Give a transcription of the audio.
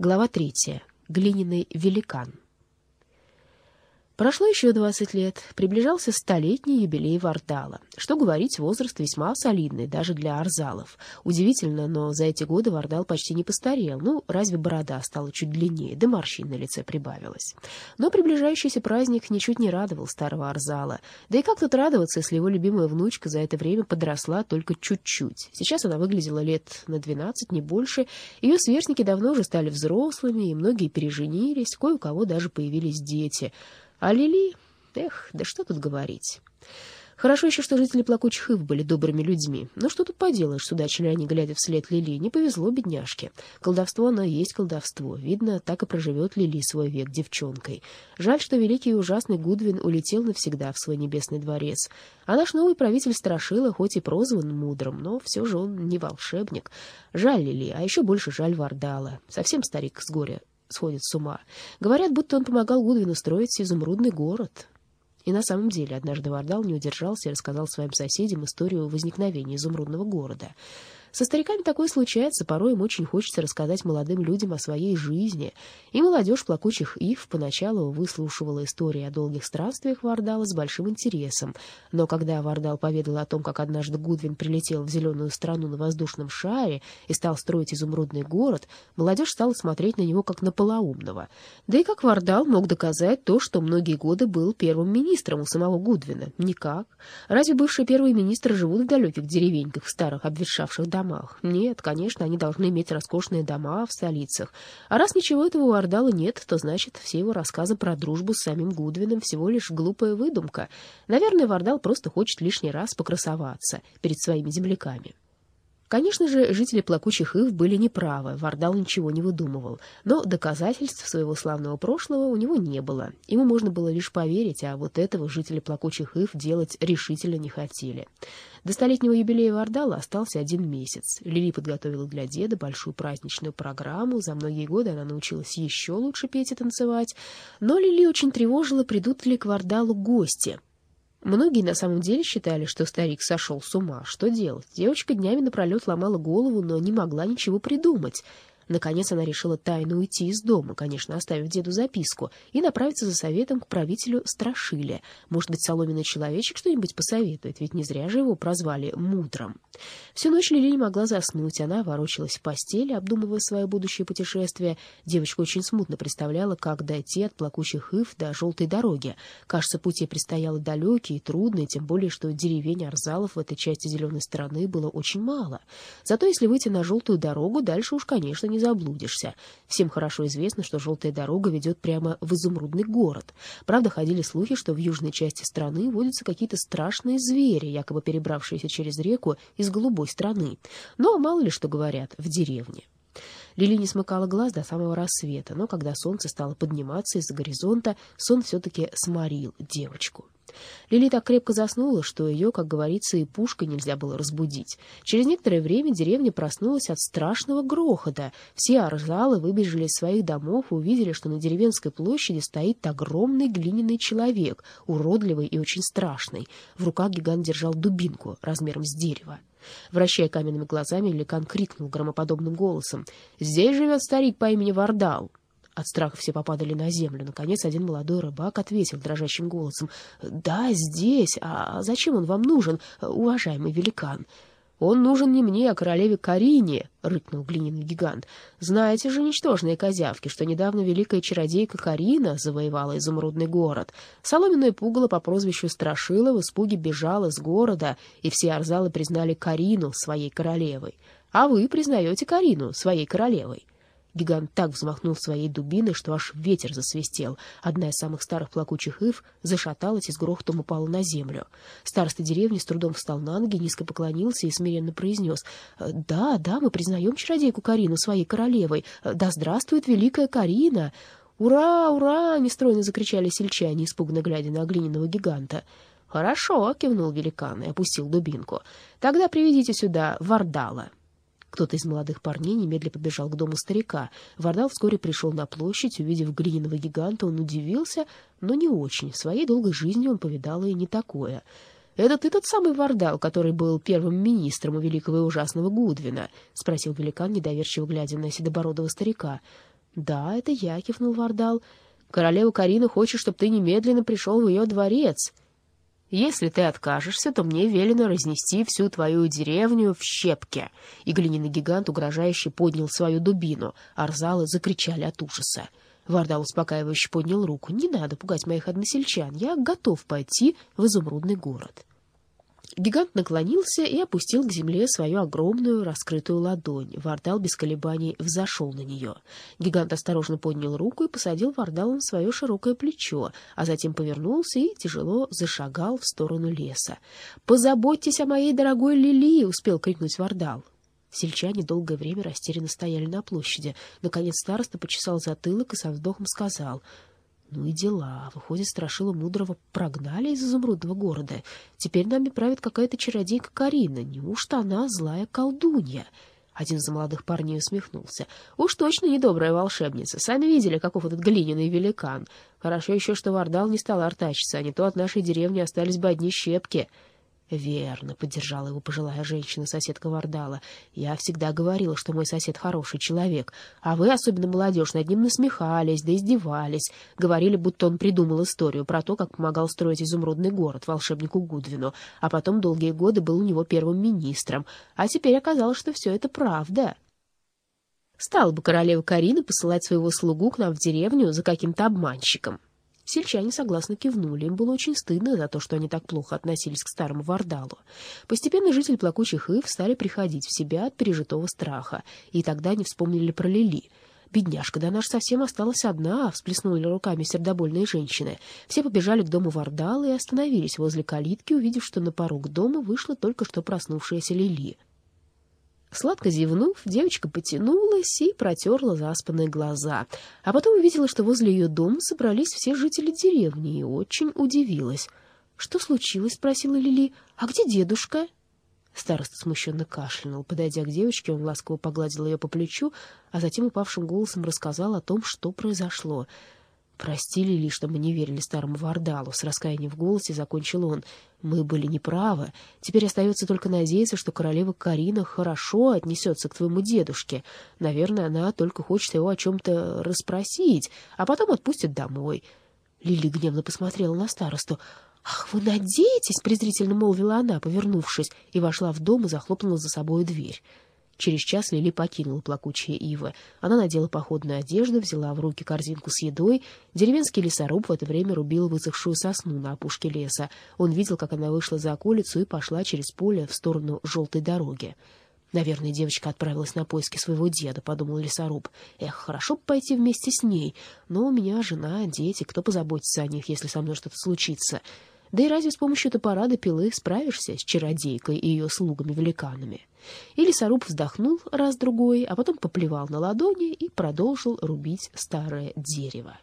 Глава третья. Глиняный великан. Прошло еще 20 лет, приближался столетний юбилей Вардала. Что говорить, возраст весьма солидный, даже для арзалов. Удивительно, но за эти годы Вардал почти не постарел. Ну, разве борода стала чуть длиннее, да морщин на лице прибавилось. Но приближающийся праздник ничуть не радовал старого арзала. Да и как тут радоваться, если его любимая внучка за это время подросла только чуть-чуть. Сейчас она выглядела лет на 12, не больше. Ее сверстники давно уже стали взрослыми, и многие переженились, кое у кого даже появились дети — а Лили... Эх, да что тут говорить. Хорошо еще, что жители Плакучих Ив были добрыми людьми. Но что тут поделаешь, судачили они, глядя вслед Лили. Не повезло бедняжке. Колдовство, оно и есть колдовство. Видно, так и проживет Лили свой век девчонкой. Жаль, что великий и ужасный Гудвин улетел навсегда в свой небесный дворец. А наш новый правитель Страшила, хоть и прозван мудрым, но все же он не волшебник. Жаль Лили, а еще больше жаль Вардала. Совсем старик с горя сходит с ума. Говорят, будто он помогал Гудвину строить изумрудный город. И на самом деле однажды Вардал не удержался и рассказал своим соседям историю возникновения изумрудного города — со стариками такое случается, порой им очень хочется рассказать молодым людям о своей жизни. И молодежь плакучих ив поначалу выслушивала истории о долгих странствиях Вардала с большим интересом. Но когда Вардал поведал о том, как однажды Гудвин прилетел в зеленую страну на воздушном шаре и стал строить изумрудный город, молодежь стала смотреть на него как на полоумного. Да и как Вардал мог доказать то, что многие годы был первым министром у самого Гудвина? Никак. Разве бывшие первые министры живут в далеких деревеньках, в старых обветшавших домах? Домах. Нет, конечно, они должны иметь роскошные дома в столицах. А раз ничего этого у Ордала нет, то значит, все его рассказы про дружбу с самим Гудвином всего лишь глупая выдумка. Наверное, Вардал просто хочет лишний раз покрасоваться перед своими земляками. Конечно же, жители плакучих ив были неправы, Вардал ничего не выдумывал, но доказательств своего славного прошлого у него не было. Ему можно было лишь поверить, а вот этого жители плакучих ив делать решительно не хотели. До столетнего юбилея Вардала остался один месяц. Лили подготовила для деда большую праздничную программу, за многие годы она научилась еще лучше петь и танцевать, но Лили очень тревожила, придут ли к Вардалу гости — Многие на самом деле считали, что старик сошел с ума. Что делать? Девочка днями напролет ломала голову, но не могла ничего придумать. Наконец она решила тайно уйти из дома, конечно, оставив деду записку, и направиться за советом к правителю Страшиле. Может быть, соломенный человечек что-нибудь посоветует, ведь не зря же его прозвали мудрым. Всю ночь Лили не могла заснуть, она ворочалась в постели, обдумывая свое будущее путешествие. Девочка очень смутно представляла, как дойти от плакучих ив до желтой дороги. Кажется, путь ей предстоял далекий и трудный, тем более, что деревень Арзалов в этой части зеленой страны было очень мало. Зато если выйти на желтую дорогу, дальше уж, конечно, не не заблудишься. Всем хорошо известно, что желтая дорога ведет прямо в изумрудный город. Правда, ходили слухи, что в южной части страны водятся какие-то страшные звери, якобы перебравшиеся через реку из голубой страны. Но мало ли что говорят в деревне. Лили не смыкала глаз до самого рассвета, но когда солнце стало подниматься из-за горизонта, сон все-таки сморил девочку. Лили так крепко заснула, что ее, как говорится, и пушкой нельзя было разбудить. Через некоторое время деревня проснулась от страшного грохота. Все арзалы выбежали из своих домов и увидели, что на деревенской площади стоит огромный глиняный человек, уродливый и очень страшный. В руках гигант держал дубинку размером с дерево. Вращая каменными глазами, Ликан крикнул громоподобным голосом. «Здесь живет старик по имени Вардал. От страха все попадали на землю. Наконец один молодой рыбак ответил дрожащим голосом. «Да, здесь. А зачем он вам нужен, уважаемый великан?» «Он нужен не мне, а королеве Карине», — рыкнул глиняный гигант. «Знаете же, ничтожные козявки, что недавно великая чародейка Карина завоевала изумрудный город. Соломенное пугало по прозвищу Страшила в испуге бежал из города, и все арзалы признали Карину своей королевой. А вы признаете Карину своей королевой». Гигант так взмахнул своей дубиной, что аж ветер засвистел. Одна из самых старых плакучих ив зашаталась и с грохотом упала на землю. Староста деревни с трудом встал на ноги, низко поклонился и смиренно произнес. «Да, да, мы признаем чародейку Карину своей королевой. Да здравствует великая Карина!» «Ура, ура!» — нестройно закричали сельчане, испуганно глядя на глиняного гиганта. «Хорошо!» — кивнул великан и опустил дубинку. «Тогда приведите сюда Вардала». Кто-то из молодых парней немедленно побежал к дому старика. Вардал вскоре пришел на площадь. Увидев глиняного гиганта, он удивился, но не очень. В своей долгой жизни он повидал и не такое. «Это ты тот самый Вардал, который был первым министром у великого и ужасного Гудвина?» — спросил великан, недоверчиво глядя на седобородого старика. «Да, это я», — кивнул Вардал. «Королева Карина хочет, чтобы ты немедленно пришел в ее дворец. Если ты откажешься, то мне велено разнести всю твою деревню в щепки». И глиняный гигант угрожающе поднял свою дубину. Арзалы закричали от ужаса. Вардал успокаивающе поднял руку. «Не надо пугать моих односельчан. Я готов пойти в изумрудный город». Гигант наклонился и опустил к земле свою огромную раскрытую ладонь. Вардал без колебаний взошел на нее. Гигант осторожно поднял руку и посадил Вардала на свое широкое плечо, а затем повернулся и тяжело зашагал в сторону леса. «Позаботьтесь о моей дорогой Лили!» — успел крикнуть Вардал. Сельчане долгое время растерянно стояли на площади. Наконец староста почесал затылок и со вздохом сказал — ну и дела. Выходит, Страшила Мудрого прогнали из изумрудного города. Теперь нами правит какая-то чародейка Карина. Неужто она злая колдунья? Один из молодых парней усмехнулся. Уж точно недобрая волшебница. Сами видели, каков этот глиняный великан. Хорошо еще, что Вардал не стал артачиться, а не то от нашей деревни остались бы одни щепки. «Верно», — поддержала его пожилая женщина, соседка Вардала. «Я всегда говорила, что мой сосед хороший человек, а вы, особенно молодежь, над ним насмехались, да издевались, говорили, будто он придумал историю про то, как помогал строить изумрудный город волшебнику Гудвину, а потом долгие годы был у него первым министром, а теперь оказалось, что все это правда». Стала бы королева Карина посылать своего слугу к нам в деревню за каким-то обманщиком. Сельчане согласно кивнули. Им было очень стыдно за то, что они так плохо относились к старому Вардалу. Постепенно жители плакучих ив стали приходить в себя от пережитого страха, и тогда они вспомнили про Лили. «Бедняжка, да она совсем осталась одна!» — всплеснули руками сердобольные женщины. Все побежали к дому Вардала и остановились возле калитки, увидев, что на порог дома вышла только что проснувшаяся Лили. Сладко зевнув, девочка потянулась и протерла заспанные глаза, а потом увидела, что возле ее дома собрались все жители деревни, и очень удивилась. — Что случилось? — спросила Лили. — А где дедушка? Староста смущенно кашлянул. Подойдя к девочке, он ласково погладил ее по плечу, а затем упавшим голосом рассказал о том, что произошло — Простили ли, что мы не верили старому Вардалу? С раскаянием в голосе закончил он. Мы были неправы. Теперь остается только надеяться, что королева Карина хорошо отнесется к твоему дедушке. Наверное, она только хочет его о чем-то расспросить, а потом отпустит домой. Лили гневно посмотрела на старосту. «Ах, вы надеетесь?» — презрительно молвила она, повернувшись, и вошла в дом и захлопнула за собой дверь. Через час Лили покинула плакучие ивы. Она надела походную одежду, взяла в руки корзинку с едой. Деревенский лесоруб в это время рубил высохшую сосну на опушке леса. Он видел, как она вышла за околицу и пошла через поле в сторону желтой дороги. «Наверное, девочка отправилась на поиски своего деда», — подумал лесоруб. «Эх, хорошо бы пойти вместе с ней, но у меня жена, дети, кто позаботится о них, если со мной что-то случится?» Да и разве с помощью топора до пилы справишься с чародейкой и ее слугами-великанами? И лесоруб вздохнул раз-другой, а потом поплевал на ладони и продолжил рубить старое дерево.